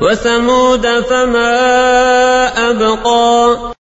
وثمود فما أبقى.